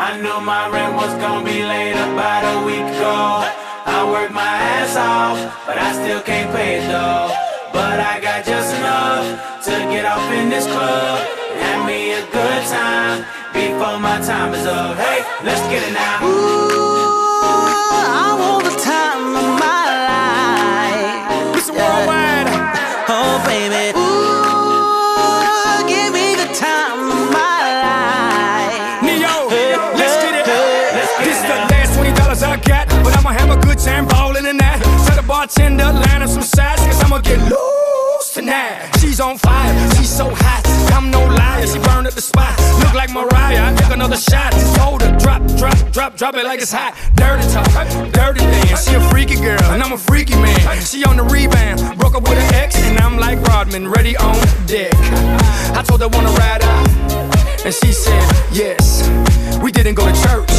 I knew my rent was gonna be late about a week ago. I worked my ass off, but I still can't pay it though. But I got just enough to get off in this club and have me a good time before my time is up. Hey, let's get it now. Have a good ballin' in that. Tell the bartender line up some sides, cause I'ma get loose tonight. She's on fire, she's so hot. I'm no liar, she burned up the spot. Look like Mariah, I take another shot. Hold her, drop, drop, drop, drop it like it's hot. Dirty talk, dirty dance. She a freaky girl, and I'm a freaky man. She on the rebound, broke up with an ex, and I'm like Rodman, ready on deck. I told her wanna ride out. And she said, yes. We didn't go to church,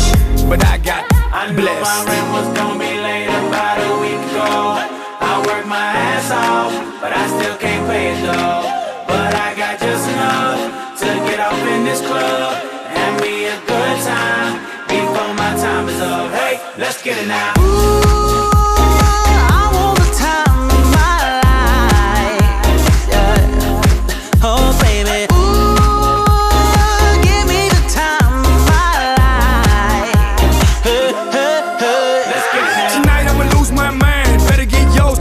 but I got I knew my blessed. rent was gonna be late about a week ago. I worked my ass off, but I still can't pay it though. But I got just enough to get off in this club and me a good time before my time is up. Hey, let's get it now.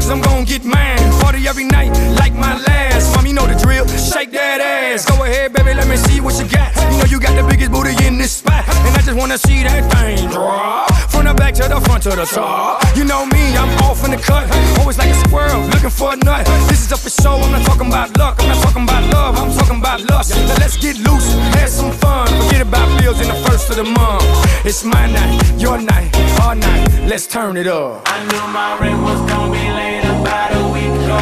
Cause I'm gon' get mine. Party every night, like my last. Mom, you know the drill. Shake that ass. Go ahead, baby, let me see what you got. You know you got the biggest booty in this spot. And I just wanna see that thing drop. From the back to the front to the top. You know me, I'm off in the cut. Always like a squirrel, looking for a nut. This is up for show, I'm not talking about luck. I'm not talking about love, I'm talking about lust. Now let's get loose, have some fun. Forget about bills in the first of the month. It's my night, your night. Let's turn it up. I knew my rent was gonna be late about a week ago.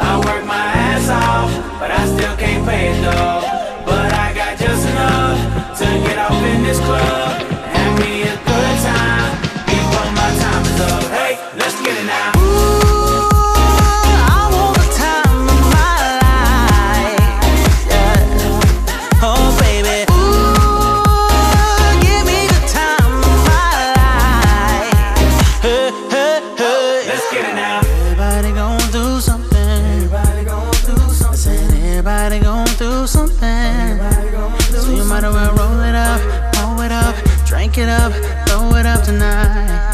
I worked my ass off, but I still can't pay it though. But I got just enough to get off in this club something. So you might as well roll it up, roll it up, drink it up, throw it up tonight.